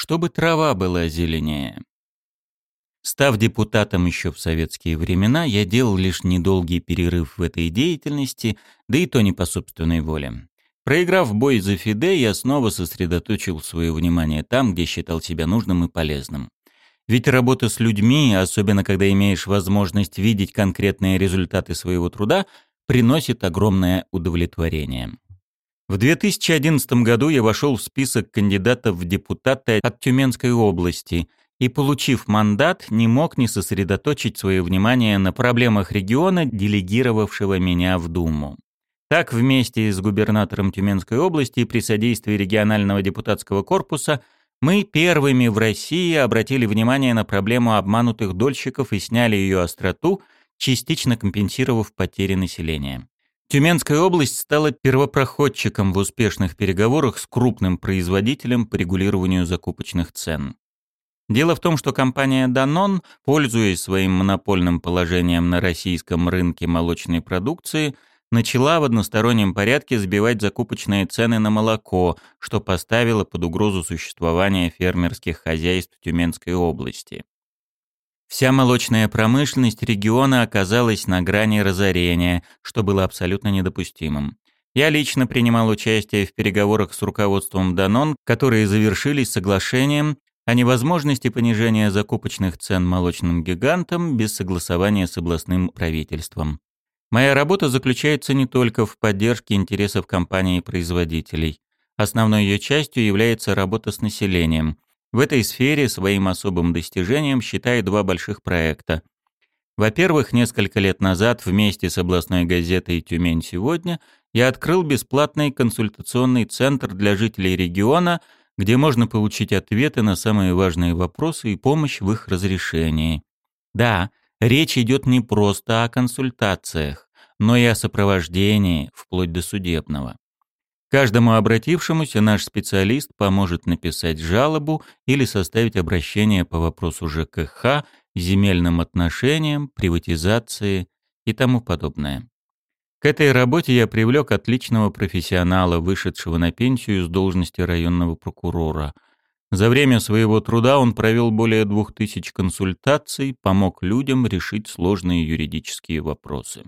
чтобы трава была зеленее. Став депутатом еще в советские времена, я делал лишь недолгий перерыв в этой деятельности, да и то не по собственной воле. Проиграв бой за Фиде, я снова сосредоточил свое внимание там, где считал себя нужным и полезным. Ведь работа с людьми, особенно когда имеешь возможность видеть конкретные результаты своего труда, приносит огромное удовлетворение. В 2011 году я вошел в список кандидатов в депутаты от Тюменской области и, получив мандат, не мог не сосредоточить свое внимание на проблемах региона, делегировавшего меня в Думу. Так, вместе с губернатором Тюменской области при содействии регионального депутатского корпуса мы первыми в России обратили внимание на проблему обманутых дольщиков и сняли ее остроту, частично компенсировав потери населения. Тюменская область стала первопроходчиком в успешных переговорах с крупным производителем по регулированию закупочных цен. Дело в том, что компания Danone, пользуясь своим монопольным положением на российском рынке молочной продукции, начала в одностороннем порядке сбивать закупочные цены на молоко, что поставило под угрозу существование фермерских хозяйств Тюменской области. Вся молочная промышленность региона оказалась на грани разорения, что было абсолютно недопустимым. Я лично принимал участие в переговорах с руководством Данон, которые завершились соглашением о невозможности понижения закупочных цен молочным гигантам без согласования с областным правительством. Моя работа заключается не только в поддержке интересов компаний и производителей. Основной ее частью является работа с населением. В этой сфере своим особым достижением считаю два больших проекта. Во-первых, несколько лет назад вместе с областной газетой «Тюмень сегодня» я открыл бесплатный консультационный центр для жителей региона, где можно получить ответы на самые важные вопросы и помощь в их разрешении. Да, Речь идет не просто о консультациях, но и о сопровождении, вплоть до судебного. Каждому обратившемуся наш специалист поможет написать жалобу или составить обращение по вопросу ЖКХ, земельным отношениям, приватизации и тому подобное. К этой работе я привлек отличного профессионала, вышедшего на пенсию с должности районного прокурора – за время своего труда он провел более двух тысяч консультаций, помог людям решить сложные юридические вопросы.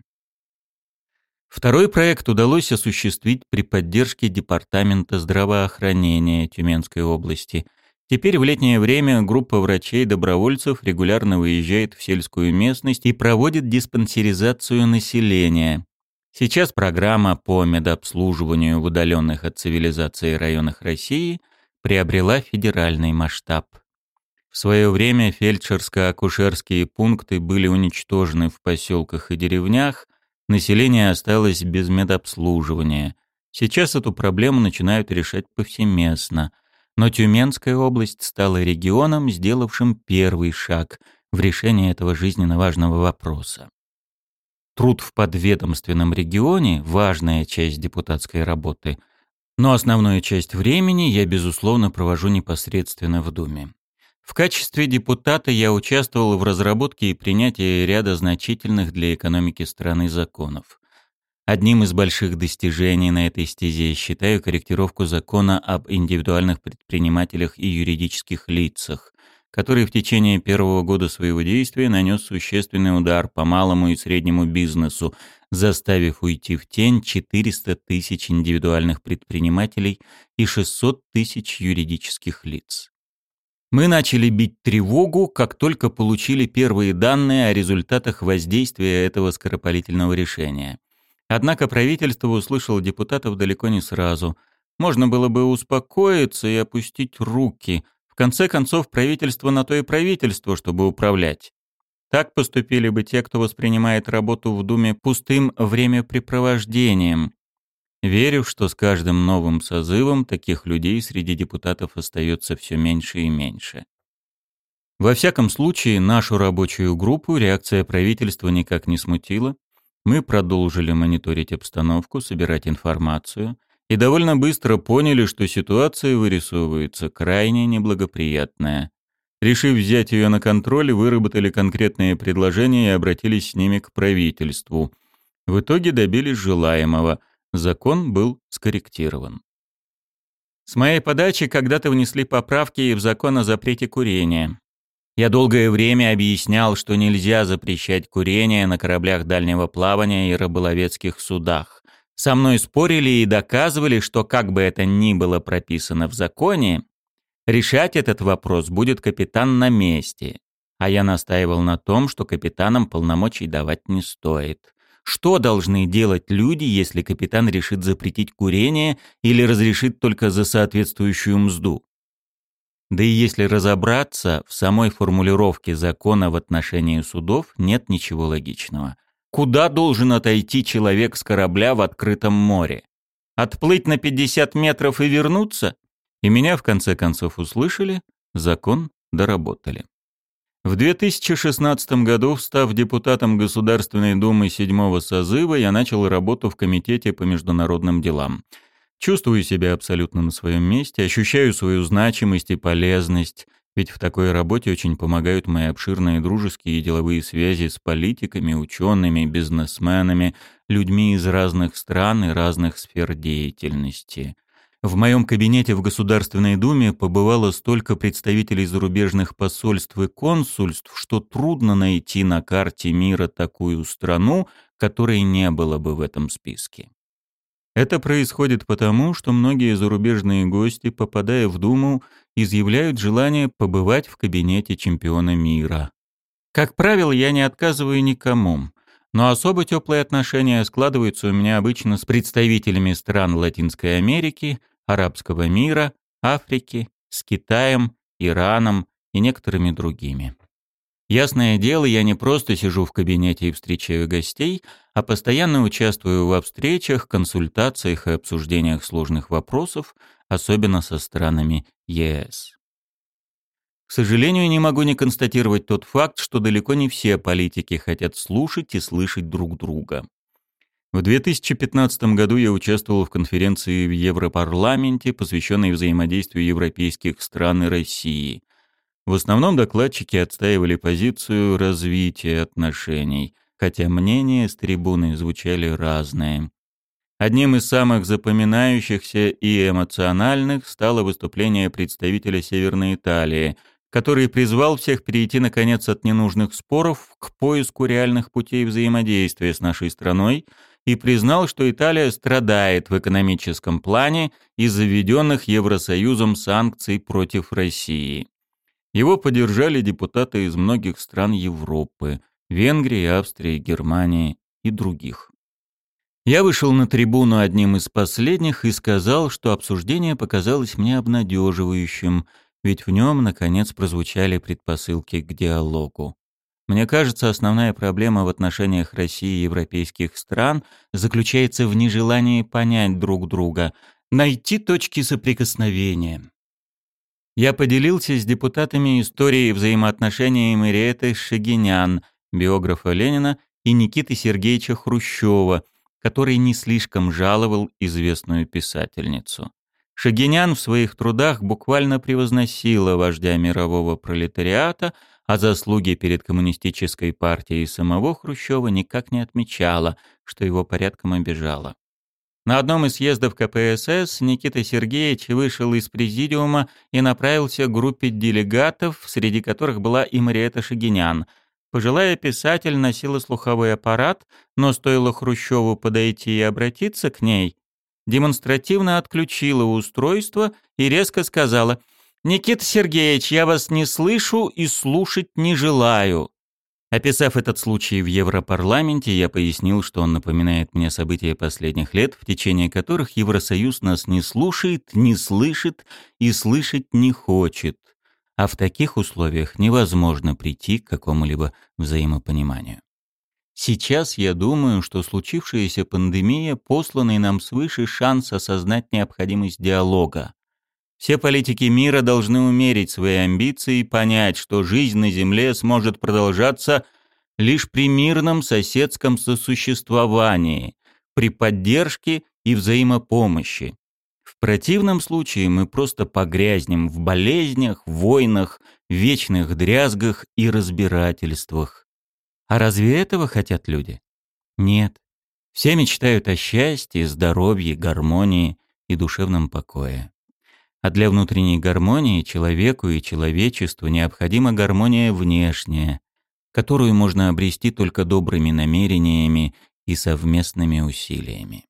Второй проект удалось осуществить при поддержке Департамента здравоохранения Тюменской области. Теперь в летнее время группа врачей-добровольцев регулярно выезжает в сельскую местность и проводит диспансеризацию населения. Сейчас программа по медобслуживанию в удаленных от цивилизации районах России – приобрела федеральный масштаб. В свое время фельдшерско-акушерские пункты были уничтожены в поселках и деревнях, население осталось без медобслуживания. Сейчас эту проблему начинают решать повсеместно, но Тюменская область стала регионом, сделавшим первый шаг в решении этого жизненно важного вопроса. Труд в подведомственном регионе – важная часть депутатской работы – но основную часть времени я, безусловно, провожу непосредственно в Думе. В качестве депутата я участвовал в разработке и принятии ряда значительных для экономики страны законов. Одним из больших достижений на этой стезе считаю корректировку закона об индивидуальных предпринимателях и юридических лицах, который в течение первого года своего действия нанес существенный удар по малому и среднему бизнесу, заставив уйти в тень 400 тысяч индивидуальных предпринимателей и 600 тысяч юридических лиц. Мы начали бить тревогу, как только получили первые данные о результатах воздействия этого скоропалительного решения. Однако правительство услышало депутатов далеко не сразу. Можно было бы успокоиться и опустить руки. В конце концов, правительство на то и правительство, чтобы управлять. Так поступили бы те, кто воспринимает работу в Думе пустым времяпрепровождением. Верю, что с каждым новым созывом таких людей среди депутатов остается все меньше и меньше. Во всяком случае, нашу рабочую группу реакция правительства никак не смутила. Мы продолжили мониторить обстановку, собирать информацию и довольно быстро поняли, что ситуация вырисовывается крайне неблагоприятная. Решив взять ее на контроль, выработали конкретные предложения и обратились с ними к правительству. В итоге добились желаемого. Закон был скорректирован. С моей подачи когда-то внесли поправки в закон о запрете курения. Я долгое время объяснял, что нельзя запрещать курение на кораблях дальнего плавания и рыболовецких судах. Со мной спорили и доказывали, что как бы это ни было прописано в законе, решать этот вопрос будет капитан на месте. А я настаивал на том, что капитанам полномочий давать не стоит. Что должны делать люди, если капитан решит запретить курение или разрешит только за соответствующую мзду? Да и если разобраться, в самой формулировке закона в отношении судов нет ничего логичного. Куда должен отойти человек с корабля в открытом море? Отплыть на 50 метров и вернуться? И меня в конце концов услышали, закон доработали. В 2016 году, став депутатом Государственной Думы седьмого созыва, я начал работу в Комитете по международным делам. Чувствую себя абсолютно на своем месте, ощущаю свою значимость и полезность, ведь в такой работе очень помогают мои обширные дружеские и деловые связи с политиками, учеными, бизнесменами, людьми из разных стран и разных сфер деятельности. В моем кабинете в Государственной Думе побывало столько представителей зарубежных посольств и консульств, что трудно найти на карте мира такую страну, которой не было бы в этом списке. Это происходит потому, что многие зарубежные гости, попадая в Думу, изъявляют желание побывать в кабинете чемпиона мира. Как правило, я не отказываю никому, но особо теплые отношения складываются у меня обычно с представителями стран Латинской Америки – арабского мира, Африки, с Китаем, Ираном и некоторыми другими. Ясное дело, я не просто сижу в кабинете и встречаю гостей, а постоянно участвую во встречах, консультациях и обсуждениях сложных вопросов, особенно со странами ЕС. К сожалению, не могу не констатировать тот факт, что далеко не все политики хотят слушать и слышать друг друга. В 2015 году я участвовал в конференции в Европарламенте, посвященной взаимодействию европейских стран и России. В основном докладчики отстаивали позицию развития отношений, хотя мнения с трибуны звучали разные. Одним из самых запоминающихся и эмоциональных стало выступление представителя Северной Италии, который призвал всех перейти, наконец, от ненужных споров к поиску реальных путей взаимодействия с нашей страной – и признал, что Италия страдает в экономическом плане из-за введенных Евросоюзом санкций против России. Его поддержали депутаты из многих стран Европы – Венгрии, Австрии, Германии и других. Я вышел на трибуну одним из последних и сказал, что обсуждение показалось мне обнадеживающим, ведь в нем, наконец, прозвучали предпосылки к диалогу. Мне кажется, основная проблема в отношениях России и европейских стран заключается в нежелании понять друг друга, найти точки соприкосновения. Я поделился с депутатами историей взаимоотношений Мариэты Шагинян, биографа Ленина, и Никиты Сергеевича Хрущева, который не слишком жаловал известную писательницу. Шагинян в своих трудах буквально превозносила вождя мирового пролетариата – а заслуги перед коммунистической партией самого Хрущева никак не отмечала, что его порядком обижало. На одном из съездов КПСС Никита Сергеевич вышел из президиума и направился к группе делегатов, среди которых была и Мариэта Шагинян. Пожилая писатель носила слуховой аппарат, но стоило Хрущеву подойти и обратиться к ней, демонстративно отключила устройство и резко сказала – «Никита Сергеевич, я вас не слышу и слушать не желаю». Описав этот случай в Европарламенте, я пояснил, что он напоминает мне события последних лет, в течение которых Евросоюз нас не слушает, не слышит и слышать не хочет. А в таких условиях невозможно прийти к какому-либо взаимопониманию. Сейчас я думаю, что случившаяся пандемия – посланный нам свыше шанс осознать необходимость диалога, все политики мира должны умерить свои амбиции и понять, что жизнь на Земле сможет продолжаться лишь при мирном соседском сосуществовании, при поддержке и взаимопомощи. В противном случае мы просто погрязнем в болезнях, войнах, вечных дрязгах и разбирательствах. А разве этого хотят люди? Нет. Все мечтают о счастье, здоровье, гармонии и душевном покое. А для внутренней гармонии человеку и человечеству необходима гармония внешняя, которую можно обрести только добрыми намерениями и совместными усилиями.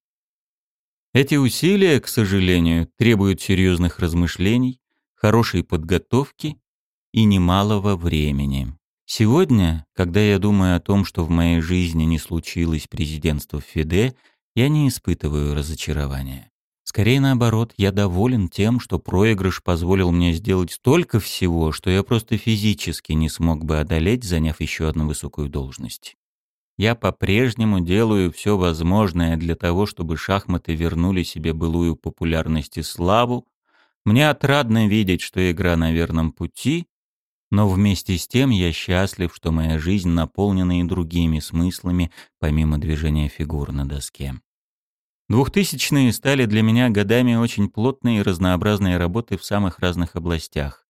Эти усилия, к сожалению, требуют серьезных размышлений, хорошей подготовки и немалого времени. Сегодня, когда я думаю о том, что в моей жизни не случилось президентства в ФИДЕ, я не испытываю разочарования. Скорее наоборот, я доволен тем, что проигрыш позволил мне сделать столько всего, что я просто физически не смог бы одолеть, заняв еще одну высокую должность. Я по-прежнему делаю все возможное для того, чтобы шахматы вернули себе былую популярность и славу. Мне отрадно видеть, что игра на верном пути, но вместе с тем я счастлив, что моя жизнь наполнена и другими смыслами, помимо движения фигур на доске. Двухтысячные стали для меня годами очень плотной и разнообразной работы в самых разных областях.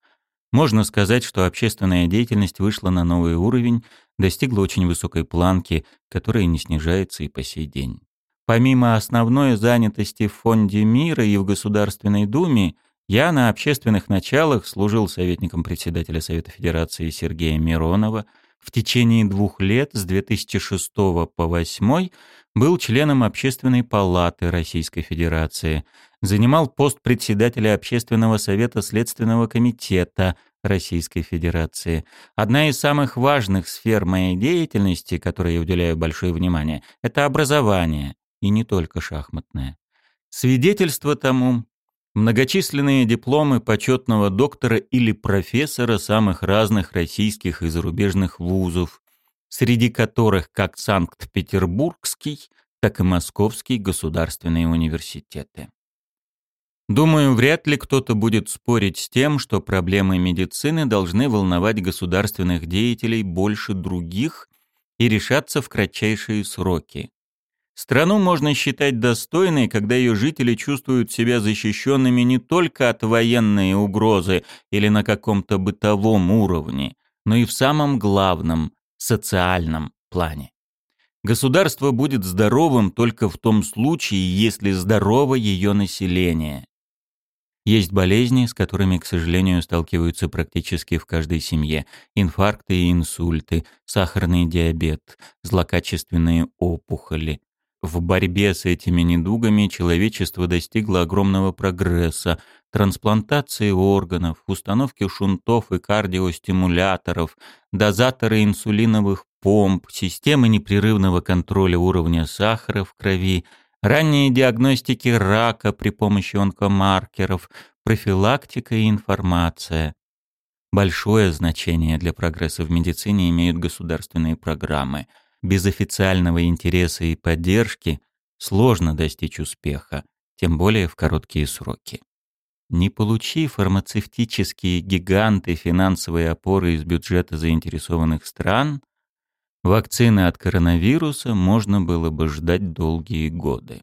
Можно сказать, что общественная деятельность вышла на новый уровень, достигла очень высокой планки, которая не снижается и по сей день. Помимо основной занятости в Фонде мира и в Государственной Думе, я на общественных началах служил советником председателя Совета Федерации Сергея Миронова, в течение двух лет с 2006 по 2008 был членом Общественной палаты Российской Федерации, занимал пост председателя Общественного совета Следственного комитета Российской Федерации. Одна из самых важных сфер моей деятельности, которой я уделяю большое внимание, это образование, и не только шахматное. Свидетельство тому многочисленные дипломы почетного доктора или профессора самых разных российских и зарубежных вузов, среди которых как Санкт-Петербургский, так и Московский государственные университеты. Думаю, вряд ли кто-то будет спорить с тем, что проблемы медицины должны волновать государственных деятелей больше других и решаться в кратчайшие сроки. Страну можно считать достойной, когда ее жители чувствуют себя защищенными не только от военной угрозы или на каком-то бытовом уровне, но и в самом главном социальном плане. Государство будет здоровым только в том случае, если здорово ее население. Есть болезни, с которыми, к сожалению, сталкиваются практически в каждой семье. Инфаркты и инсульты, сахарный диабет, злокачественные опухоли. В борьбе с этими недугами человечество достигло огромного прогресса, трансплантации органов, установки шунтов и кардиостимуляторов, дозаторы инсулиновых помп, системы непрерывного контроля уровня сахара в крови, ранние диагностики рака при помощи онкомаркеров, профилактика и информация. Большое значение для прогресса в медицине имеют государственные программы. Без официального интереса и поддержки сложно достичь успеха, тем более в короткие сроки. Не получив фармацевтические гиганты финансовые опоры из бюджета заинтересованных стран, вакцины от коронавируса можно было бы ждать долгие годы.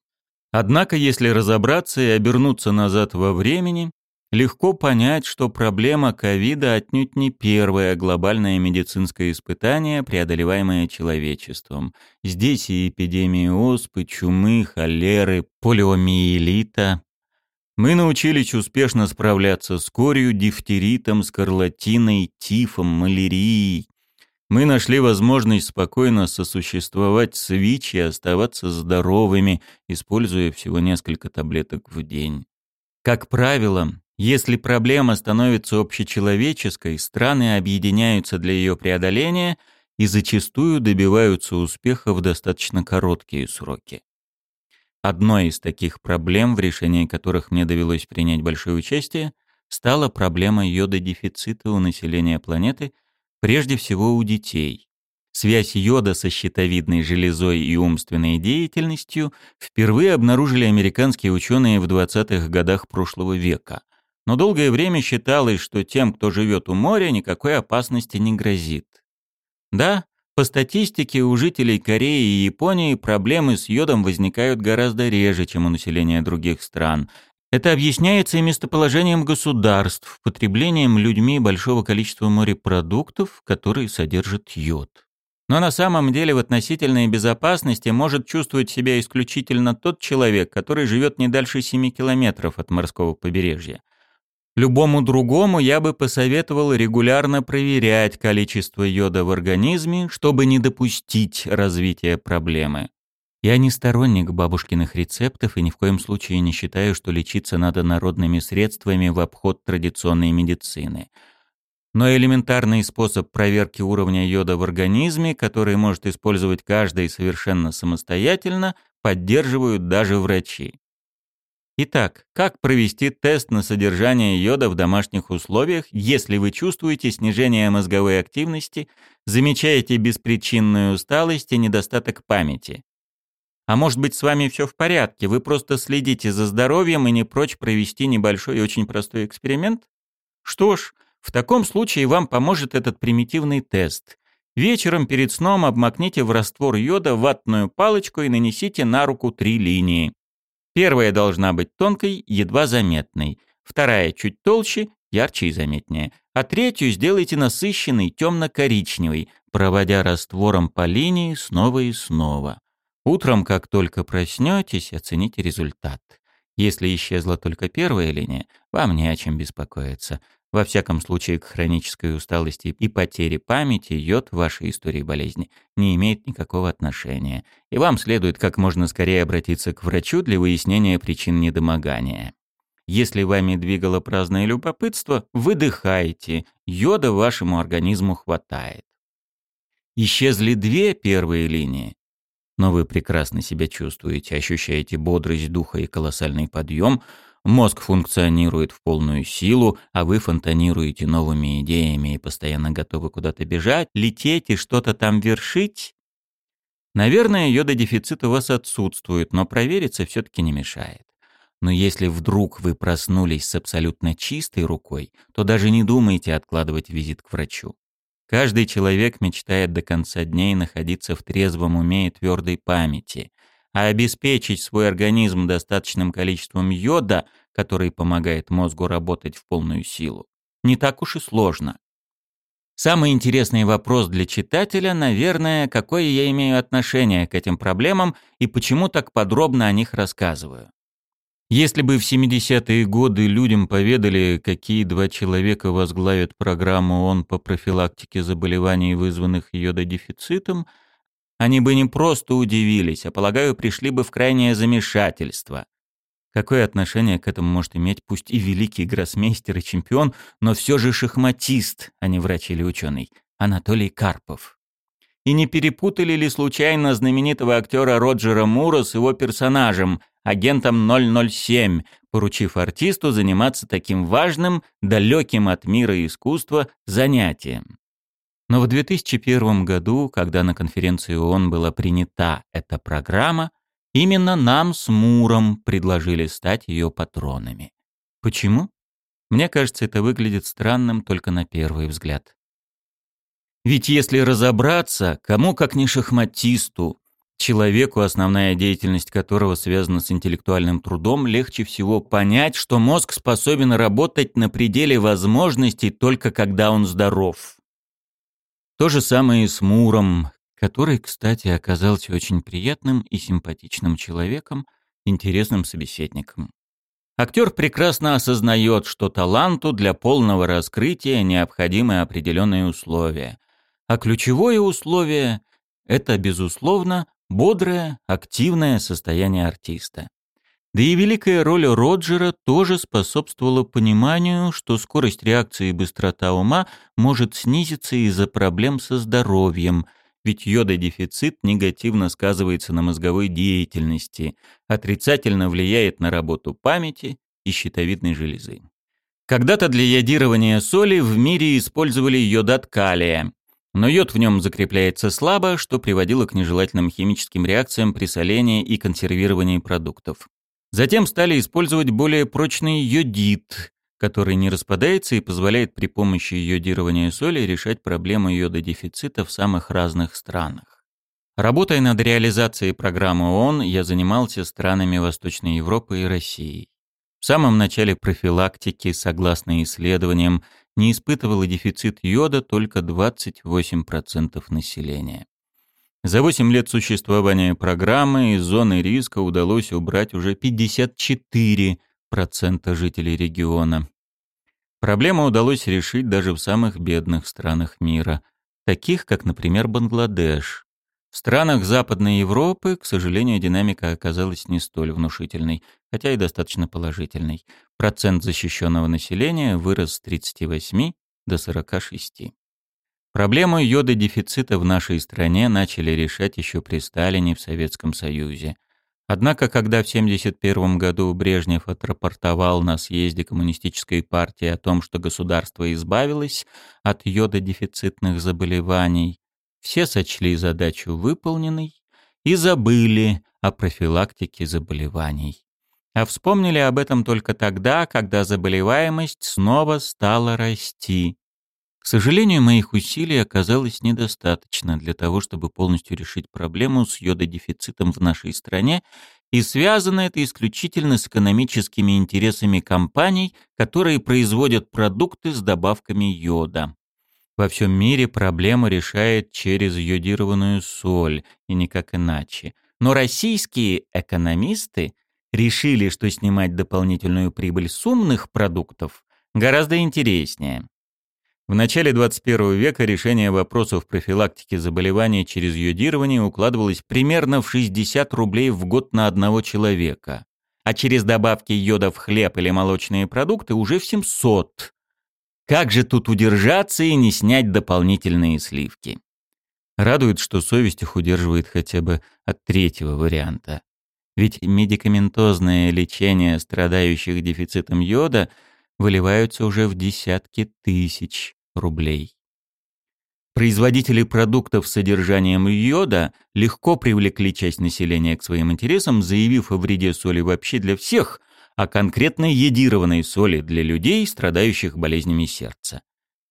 Однако, если разобраться и обернуться назад во времени, легко понять, что проблема ковида отнюдь не первое глобальное медицинское испытание, преодолеваемое человечеством. Здесь и эпидемии оспы, чумы, холеры, полиомиелита, мы научились успешно справляться с корью, дифтеритом, скарлатиной, тифом, малярией. Мы нашли возможность спокойно сосуществовать с ВИЧ и оставаться здоровыми, используя всего несколько таблеток в день. Как правило, если проблема становится общечеловеческой, страны объединяются для ее преодоления и зачастую добиваются успеха в достаточно короткие сроки. Одной из таких проблем, в решении которых мне довелось принять большое участие, стала проблема йододефицита у населения планеты, прежде всего у детей. Связь йода со щитовидной железой и умственной деятельностью впервые обнаружили американские ученые в 20-х годах прошлого века. Но долгое время считалось, что тем, кто живет у моря, никакой опасности не грозит. Да, по статистике, у жителей Кореи и Японии проблемы с йодом возникают гораздо реже, чем у населения других стран. Это объясняется и местоположением государств, потреблением людьми большого количества морепродуктов, которые содержат йод. Но на самом деле в относительной безопасности может чувствовать себя исключительно тот человек, который живет не дальше 7 километров от морского побережья. Любому другому я бы посоветовал регулярно проверять количество йода в организме, чтобы не допустить развития проблемы. Я не сторонник бабушкиных рецептов и ни в коем случае не считаю, что лечиться надо народными средствами в обход традиционной медицины. Но элементарный способ проверки уровня йода в организме, который может использовать каждый совершенно самостоятельно, поддерживают даже врачи. Итак, как провести тест на содержание йода в домашних условиях, если вы чувствуете снижение мозговой активности, замечаете беспричинную усталость и недостаток памяти? А может быть, с вами все в порядке, вы просто следите за здоровьем и не прочь провести небольшой и очень простой эксперимент? Что ж, в таком случае вам поможет этот примитивный тест. Вечером перед сном обмакните в раствор йода ватную палочку и нанесите на руку три линии. Первая должна быть тонкой, едва заметной, вторая чуть толще, ярче и заметнее, а третью сделайте насыщенной, темно-коричневой, проводя раствором по линии снова и снова. Утром, как только проснетесь, оцените результат. Если исчезла только первая линия, вам не о чем беспокоиться. Во всяком случае, к хронической усталости и потере памяти йод в вашей истории болезни не имеет никакого отношения, и вам следует как можно скорее обратиться к врачу для выяснения причин недомогания. Если вами двигало праздное любопытство, выдыхайте, йода вашему организму хватает. Исчезли две первые линии, но вы прекрасно себя чувствуете, ощущаете бодрость духа и колоссальный подъем – Мозг функционирует в полную силу, а вы фонтанируете новыми идеями и постоянно готовы куда-то бежать, лететь и что-то там вершить. Наверное, йододефицит у вас отсутствует, но провериться все-таки не мешает. Но если вдруг вы проснулись с абсолютно чистой рукой, то даже не думайте откладывать визит к врачу. Каждый человек мечтает до конца дней находиться в трезвом уме и твердой памяти а обеспечить свой организм достаточным количеством йода, который помогает мозгу работать в полную силу, не так уж и сложно. Самый интересный вопрос для читателя, наверное, какое я имею отношение к этим проблемам и почему так подробно о них рассказываю. Если бы в 70-е годы людям поведали, какие два человека возглавят программу ООН по профилактике заболеваний, вызванных йододефицитом, они бы не просто удивились, а, полагаю, пришли бы в крайнее замешательство. Какое отношение к этому может иметь пусть и великий гроссмейстер и чемпион, но все же шахматист, а не врач или ученый, Анатолий Карпов? И не перепутали ли случайно знаменитого актера Роджера Мура с его персонажем, агентом 007, поручив артисту заниматься таким важным, далеким от мира искусства занятием? Но в 2001 году, когда на конференции ООН была принята эта программа, именно нам с Муром предложили стать ее патронами. Почему? Мне кажется, это выглядит странным только на первый взгляд. Ведь если разобраться, кому как не шахматисту, человеку, основная деятельность которого связана с интеллектуальным трудом, легче всего понять, что мозг способен работать на пределе возможностей только когда он здоров. То же самое и с Муром, который, кстати, оказался очень приятным и симпатичным человеком, интересным собеседником. Актер прекрасно осознает, что таланту для полного раскрытия необходимы определенные условия. А ключевое условие – это, безусловно, бодрое, активное состояние артиста. Да и великая роль Роджера тоже способствовала пониманию, что скорость реакции и быстрота ума может снизиться из-за проблем со здоровьем, ведь йододефицит негативно сказывается на мозговой деятельности, отрицательно влияет на работу памяти и щитовидной железы. Когда-то для йодирования соли в мире использовали йодат калия, но йод в нем закрепляется слабо, что приводило к нежелательным химическим реакциям при солении и консервировании продуктов. Затем стали использовать более прочный йодид, который не распадается и позволяет при помощи йодирования соли решать проблемы йододефицита в самых разных странах. Работая над реализацией программы ООН, я занимался странами Восточной Европы и России. В самом начале профилактики, согласно исследованиям, не испытывало дефицит йода только 28% населения. За 8 лет существования программы из зоны риска удалось убрать уже 54% жителей региона. Проблему удалось решить даже в самых бедных странах мира, таких как, например, Бангладеш. В странах Западной Европы, к сожалению, динамика оказалась не столь внушительной, хотя и достаточно положительной. Процент защищенного населения вырос с 38 до 46. Проблему йододефицита в нашей стране начали решать еще при Сталине в Советском Союзе. Однако, когда в 1971 году Брежнев отрапортовал на съезде Коммунистической партии о том, что государство избавилось от йододефицитных заболеваний, все сочли задачу выполненной и забыли о профилактике заболеваний. А вспомнили об этом только тогда, когда заболеваемость снова стала расти. К сожалению, моих усилий оказалось недостаточно для того, чтобы полностью решить проблему с йододефицитом в нашей стране, и связано это исключительно с экономическими интересами компаний, которые производят продукты с добавками йода. Во всем мире проблему решает через йодированную соль, и никак иначе. Но российские экономисты решили, что снимать дополнительную прибыль с умных продуктов гораздо интереснее. В начале 21 века решение вопросов профилактики заболеваний через йодирование укладывалось примерно в 60 рублей в год на одного человека, а через добавки йода в хлеб или молочные продукты уже в 700. Как же тут удержаться и не снять дополнительные сливки? Радует, что совесть их удерживает хотя бы от третьего варианта. Ведь медикаментозное лечение страдающих дефицитом йода выливаются уже в десятки тысяч рублей. Производители продуктов с содержанием йода легко привлекли часть населения к своим интересам, заявив о вреде соли вообще для всех, а конкретно йодированной соли для людей, страдающих болезнями сердца.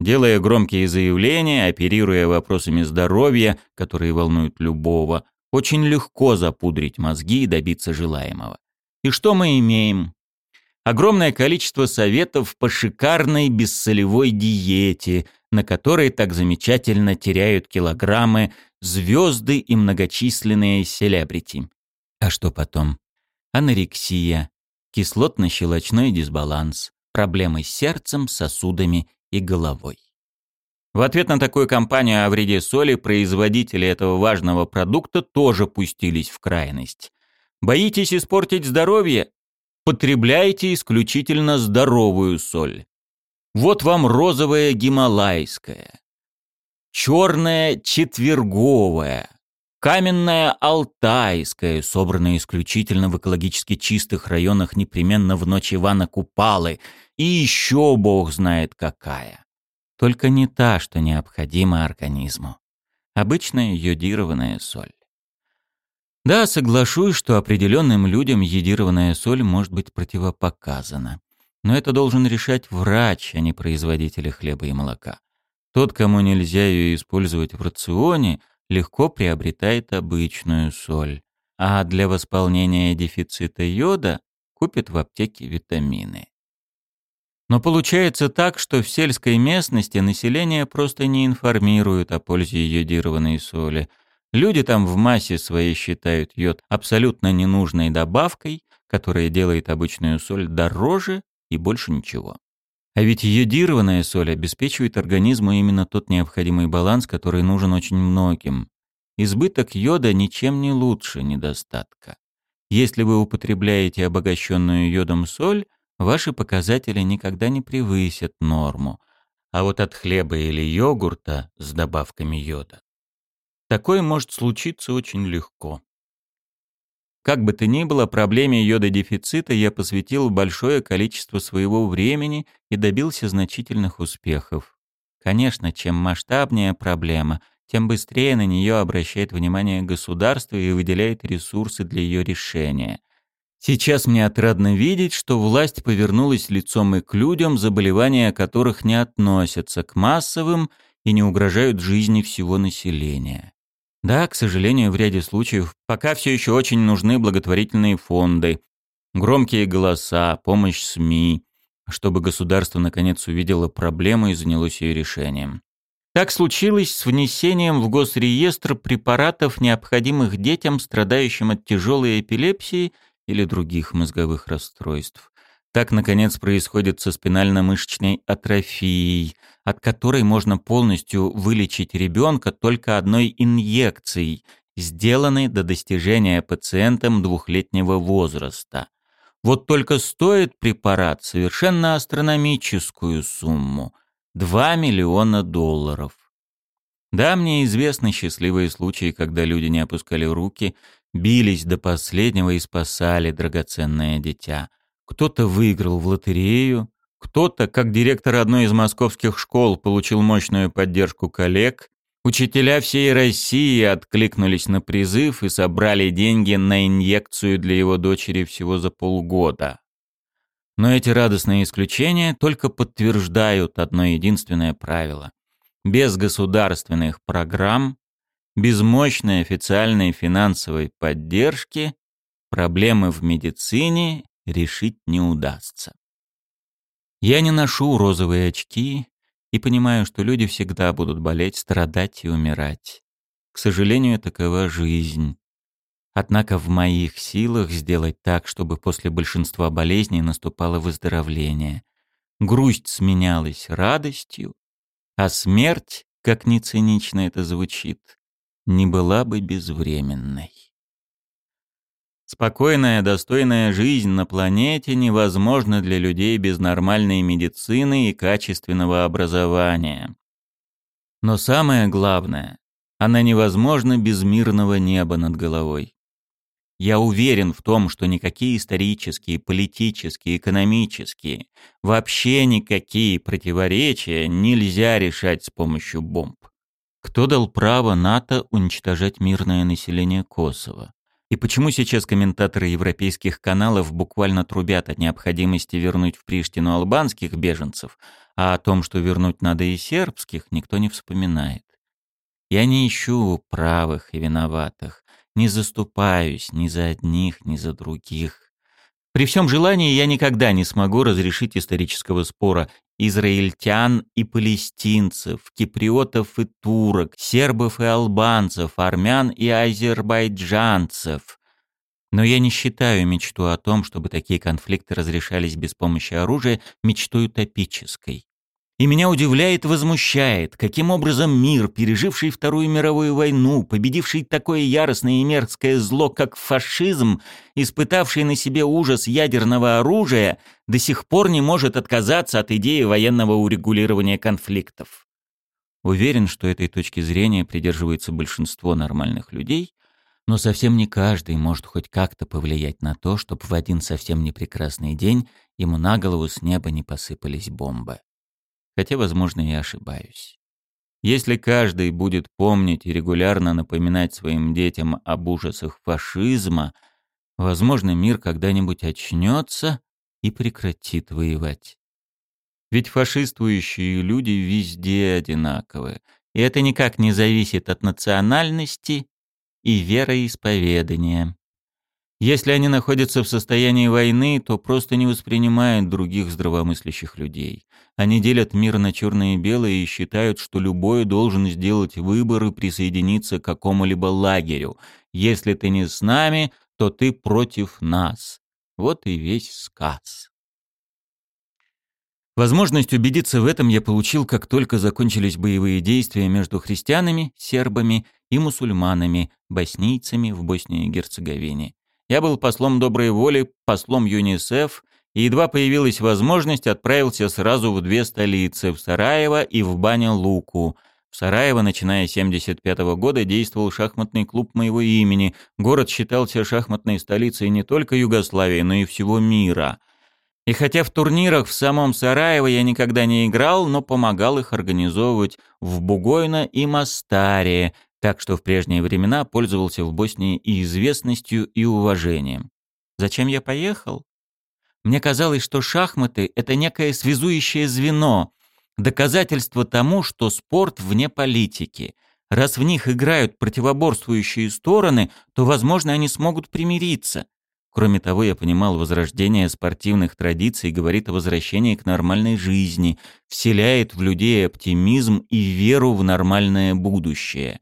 Делая громкие заявления, оперируя вопросами здоровья, которые волнуют любого, очень легко запудрить мозги и добиться желаемого. И что мы имеем? Огромное количество советов по шикарной бессолевой диете, на которой так замечательно теряют килограммы звезды и многочисленные селебрити. А что потом? Анорексия, кислотно-щелочной дисбаланс, проблемы с сердцем, сосудами и головой. В ответ на такую кампанию о вреде соли производители этого важного продукта тоже пустились в крайность. Боитесь испортить здоровье? Потребляйте исключительно здоровую соль. Вот вам розовая гималайская, черная четверговая, каменная алтайская, собранная исключительно в экологически чистых районах непременно в ночь Ивана Купалы, и еще бог знает какая. Только не та, что необходима организму. Обычная йодированная соль. Да, соглашусь, что определенным людям йодированная соль может быть противопоказана. Но это должен решать врач, а не производитель хлеба и молока. Тот, кому нельзя ее использовать в рационе, легко приобретает обычную соль, а для восполнения дефицита йода купит в аптеке витамины. Но получается так, что в сельской местности население просто не информируют о пользе йодированной соли – Люди там в массе своей считают йод абсолютно ненужной добавкой, которая делает обычную соль дороже и больше ничего. А ведь йодированная соль обеспечивает организму именно тот необходимый баланс, который нужен очень многим. Избыток йода ничем не лучше недостатка. Если вы употребляете обогащенную йодом соль, ваши показатели никогда не превысят норму. А вот от хлеба или йогурта с добавками йода Такое может случиться очень легко. Как бы то ни было, проблеме йододефицита я посвятил большое количество своего времени и добился значительных успехов. Конечно, чем масштабнее проблема, тем быстрее на нее обращает внимание государство и выделяет ресурсы для ее решения. Сейчас мне отрадно видеть, что власть повернулась лицом и к людям, заболевания которых не относятся к массовым и не угрожают жизни всего населения. Да, к сожалению, в ряде случаев пока все еще очень нужны благотворительные фонды, громкие голоса, помощь СМИ, чтобы государство наконец увидело проблему и занялось ее решением. Так случилось с внесением в госреестр препаратов, необходимых детям, страдающим от тяжелой эпилепсии или других мозговых расстройств. Так, наконец, происходит со спинально-мышечной атрофией, от которой можно полностью вылечить ребенка только одной инъекцией, сделанной до достижения пациентом двухлетнего возраста. Вот только стоит препарат совершенно астрономическую сумму – 2 миллиона долларов. Да, мне известны счастливые случаи, когда люди не опускали руки, бились до последнего и спасали драгоценное дитя. Кто-то выиграл в лотерею, кто-то, как директор одной из московских школ, получил мощную поддержку коллег. Учителя всей России откликнулись на призыв и собрали деньги на инъекцию для его дочери всего за полгода. Но эти радостные исключения только подтверждают одно единственное правило. Без государственных программ, без мощной официальной финансовой поддержки проблемы в медицине решить не удастся. Я не ношу розовые очки и понимаю, что люди всегда будут болеть, страдать и умирать. К сожалению, такова жизнь. Однако в моих силах сделать так, чтобы после большинства болезней наступало выздоровление. Грусть сменялась радостью, а смерть, как ни цинично это звучит, не была бы безвременной. Спокойная, достойная жизнь на планете невозможна для людей без нормальной медицины и качественного образования. Но самое главное, она невозможна без мирного неба над головой. Я уверен в том, что никакие исторические, политические, экономические, вообще никакие противоречия нельзя решать с помощью бомб. Кто дал право НАТО уничтожать мирное население Косово? И почему сейчас комментаторы европейских каналов буквально трубят о необходимости вернуть в Приштину албанских беженцев, а о том, что вернуть надо и сербских, никто не вспоминает? Я не ищу правых и виноватых, не заступаюсь ни за одних, ни за других. При всем желании я никогда не смогу разрешить исторического спора израильтян и палестинцев, киприотов и турок, сербов и албанцев, армян и азербайджанцев. Но я не считаю мечту о том, чтобы такие конфликты разрешались без помощи оружия, мечтой утопической. И меня удивляет возмущает, каким образом мир, переживший Вторую мировую войну, победивший такое яростное и мерзкое зло, как фашизм, испытавший на себе ужас ядерного оружия, до сих пор не может отказаться от идеи военного урегулирования конфликтов. Уверен, что этой точки зрения придерживается большинство нормальных людей, но совсем не каждый может хоть как-то повлиять на то, чтобы в один совсем непрекрасный день ему на голову с неба не посыпались бомбы хотя, возможно, я ошибаюсь. Если каждый будет помнить и регулярно напоминать своим детям об ужасах фашизма, возможно, мир когда-нибудь очнется и прекратит воевать. Ведь фашистующие люди везде одинаковы, и это никак не зависит от национальности и вероисповедания. Если они находятся в состоянии войны, то просто не воспринимают других здравомыслящих людей. Они делят мир на черное и белое и считают, что любой должен сделать выбор и присоединиться к какому-либо лагерю. Если ты не с нами, то ты против нас. Вот и весь сказ. Возможность убедиться в этом я получил, как только закончились боевые действия между христианами, сербами и мусульманами, боснийцами в Боснии и Герцеговине. Я был послом доброй воли, послом ЮНИСЕФ, и едва появилась возможность, отправился сразу в две столицы, в Сараево и в Баня-Луку. В Сараево, начиная с 75 -го года, действовал шахматный клуб моего имени. Город считался шахматной столицей не только Югославии, но и всего мира. И хотя в турнирах в самом Сараево я никогда не играл, но помогал их организовывать в Бугойно и Мастаре, так что в прежние времена пользовался в Боснии и известностью, и уважением. Зачем я поехал? Мне казалось, что шахматы — это некое связующее звено, доказательство тому, что спорт вне политики. Раз в них играют противоборствующие стороны, то, возможно, они смогут примириться. Кроме того, я понимал, возрождение спортивных традиций говорит о возвращении к нормальной жизни, вселяет в людей оптимизм и веру в нормальное будущее.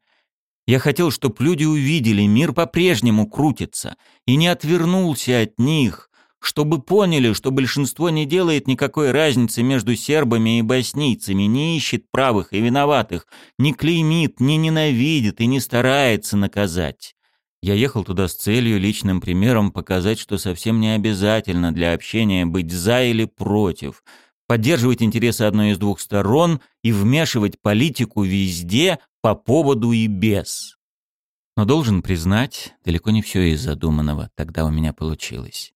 Я хотел, чтобы люди увидели, мир по-прежнему крутится, и не отвернулся от них, чтобы поняли, что большинство не делает никакой разницы между сербами и боснийцами, не ищет правых и виноватых, не клеймит, не ненавидит и не старается наказать. Я ехал туда с целью личным примером показать, что совсем не обязательно для общения быть за или против, поддерживать интересы одной из двух сторон и вмешивать политику везде, по поводу и без. Но должен признать, далеко не все из задуманного тогда у меня получилось.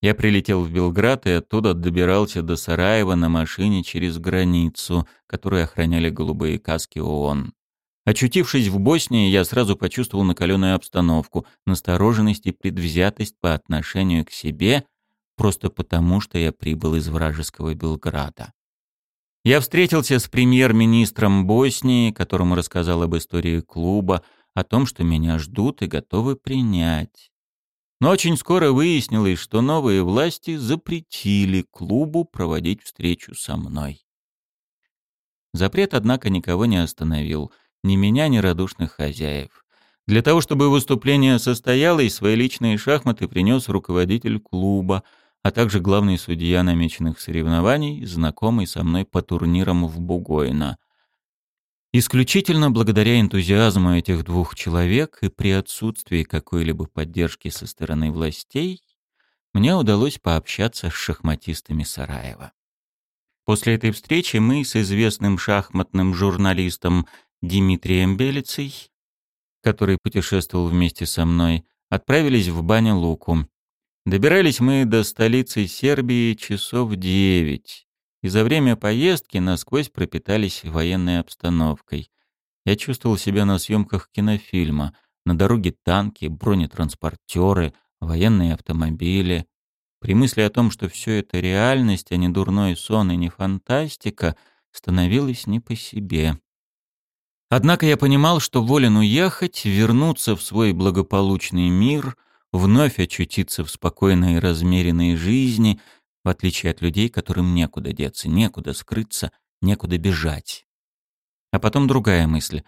Я прилетел в Белград и оттуда добирался до Сараева на машине через границу, которую охраняли голубые каски ООН. Очутившись в Боснии, я сразу почувствовал накаленную обстановку, настороженность и предвзятость по отношению к себе, просто потому, что я прибыл из вражеского Белграда. Я встретился с премьер-министром Боснии, которому рассказал об истории клуба, о том, что меня ждут и готовы принять. Но очень скоро выяснилось, что новые власти запретили клубу проводить встречу со мной. Запрет, однако, никого не остановил — ни меня, ни радушных хозяев. Для того, чтобы выступление состоялось, свои личные шахматы принес руководитель клуба, а также главный судья намеченных соревнований, знакомый со мной по турнирам в Бугойно. Исключительно благодаря энтузиазму этих двух человек и при отсутствии какой-либо поддержки со стороны властей мне удалось пообщаться с шахматистами Сараева. После этой встречи мы с известным шахматным журналистом Дмитрием Белицей, который путешествовал вместе со мной, отправились в баню Луку. Добирались мы до столицы Сербии часов девять, и за время поездки насквозь пропитались военной обстановкой. Я чувствовал себя на съемках кинофильма. На дороге танки, бронетранспортеры, военные автомобили. При мысли о том, что все это реальность, а не дурной сон и не фантастика, становилось не по себе. Однако я понимал, что волен уехать, вернуться в свой благополучный мир, вновь очутиться в спокойной и размеренной жизни, в отличие от людей, которым некуда деться, некуда скрыться, некуда бежать. А потом другая мысль.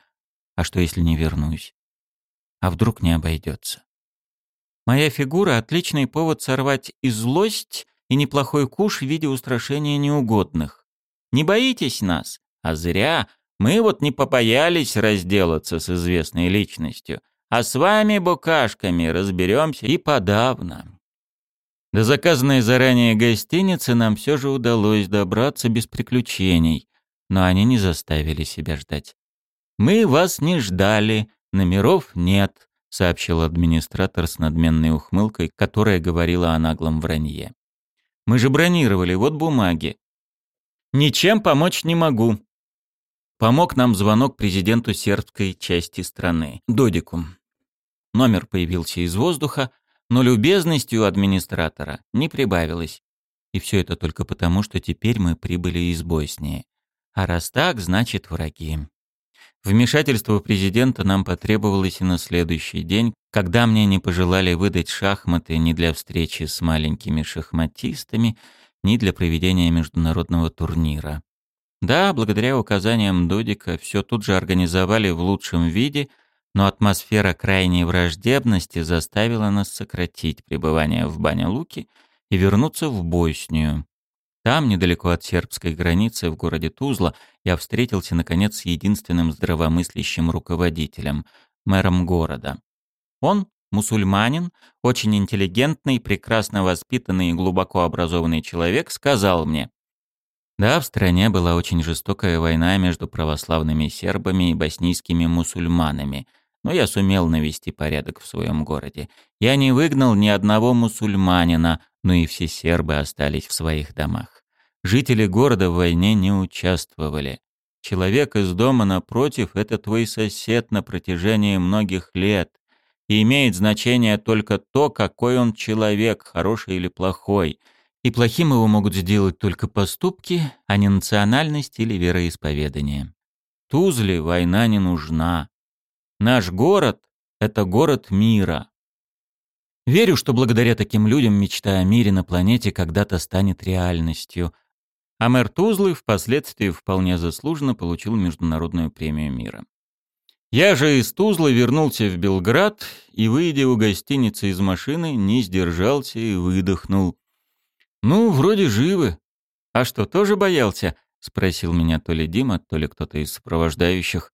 А что, если не вернусь? А вдруг не обойдется? Моя фигура — отличный повод сорвать и злость, и неплохой куш в виде устрашения неугодных. Не боитесь нас? А зря, мы вот не побоялись разделаться с известной личностью, а с вами, букашками, разберемся и подавно. До заказанной заранее гостиницы нам все же удалось добраться без приключений, но они не заставили себя ждать. «Мы вас не ждали, номеров нет», — сообщил администратор с надменной ухмылкой, которая говорила о наглом вранье. «Мы же бронировали, вот бумаги». «Ничем помочь не могу», Помог нам звонок президенту сербской части страны, Додику. Номер появился из воздуха, но любезностью администратора не прибавилось. И все это только потому, что теперь мы прибыли из Боснии. А раз так, значит враги. Вмешательство президента нам потребовалось и на следующий день, когда мне не пожелали выдать шахматы ни для встречи с маленькими шахматистами, ни для проведения международного турнира. Да, благодаря указаниям Дудика все тут же организовали в лучшем виде, но атмосфера крайней враждебности заставила нас сократить пребывание в Баня-Луки и вернуться в Боснию. Там, недалеко от сербской границы, в городе Тузла, я встретился, наконец, с единственным здравомыслящим руководителем, мэром города. Он, мусульманин, очень интеллигентный, прекрасно воспитанный и глубоко образованный человек, сказал мне, да, в стране была очень жестокая война между православными сербами и боснийскими мусульманами, но я сумел навести порядок в своем городе. Я не выгнал ни одного мусульманина, но и все сербы остались в своих домах. Жители города в войне не участвовали. Человек из дома напротив — это твой сосед на протяжении многих лет. И имеет значение только то, какой он человек, хороший или плохой — и плохим его могут сделать только поступки, а не национальность или вероисповедание. Тузле война не нужна. Наш город — это город мира. Верю, что благодаря таким людям мечта о мире на планете когда-то станет реальностью. А мэр Тузлы впоследствии вполне заслуженно получил Международную премию мира. Я же из Тузла вернулся в Белград и, выйдя у гостиницы из машины, не сдержался и выдохнул. «Ну, вроде живы. А что, тоже боялся?» — спросил меня то ли Дима, то ли кто-то из сопровождающих.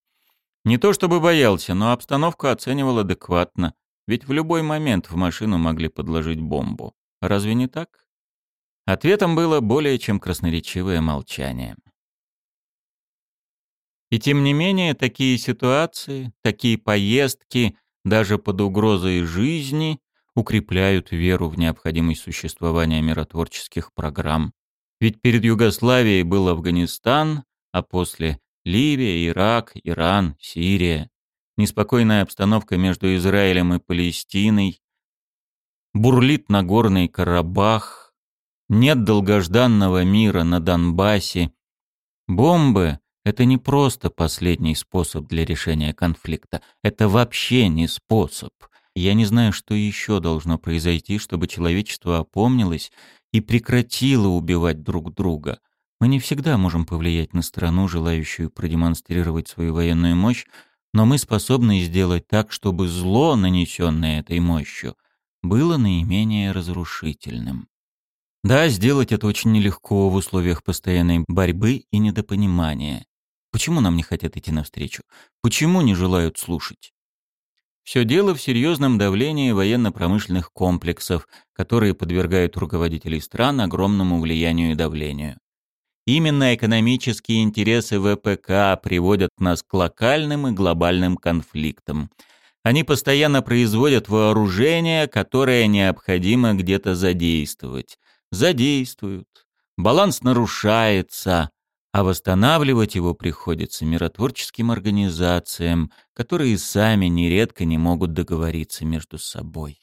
Не то чтобы боялся, но обстановку оценивал адекватно, ведь в любой момент в машину могли подложить бомбу. Разве не так? Ответом было более чем красноречивое молчание. И тем не менее, такие ситуации, такие поездки, даже под угрозой жизни, укрепляют веру в необходимость существования миротворческих программ. Ведь перед Югославией был Афганистан, а после Ливия, Ирак, Иран, Сирия. Неспокойная обстановка между Израилем и Палестиной. Бурлит Нагорный Карабах. Нет долгожданного мира на Донбассе. Бомбы это не просто последний способ для решения конфликта. Это вообще не способ. Я не знаю, что еще должно произойти, чтобы человечество опомнилось и прекратило убивать друг друга. Мы не всегда можем повлиять на страну, желающую продемонстрировать свою военную мощь, но мы способны сделать так, чтобы зло, нанесенное этой мощью, было наименее разрушительным. Да, сделать это очень нелегко в условиях постоянной борьбы и недопонимания. Почему нам не хотят идти навстречу? Почему не желают слушать? Все дело в серьезном давлении военно-промышленных комплексов, которые подвергают руководителей стран огромному влиянию и давлению. Именно экономические интересы ВПК приводят нас к локальным и глобальным конфликтам. Они постоянно производят вооружение, которое необходимо где-то задействовать. Задействуют. Баланс нарушается, а восстанавливать его приходится миротворческим организациям, которые сами нередко не могут договориться между собой.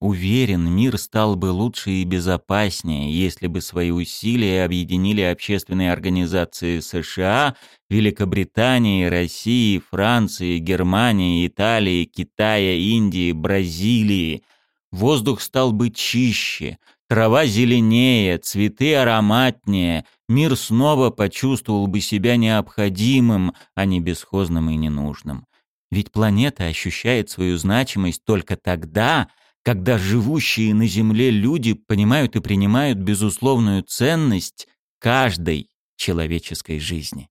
Уверен, мир стал бы лучше и безопаснее, если бы свои усилия объединили общественные организации США, Великобритании, России, Франции, Германии, Италии, Китая, Индии, Бразилии. Воздух стал бы чище, Трава зеленее, цветы ароматнее, мир снова почувствовал бы себя необходимым, а не бесхозным и ненужным. Ведь планета ощущает свою значимость только тогда, когда живущие на Земле люди понимают и принимают безусловную ценность каждой человеческой жизни.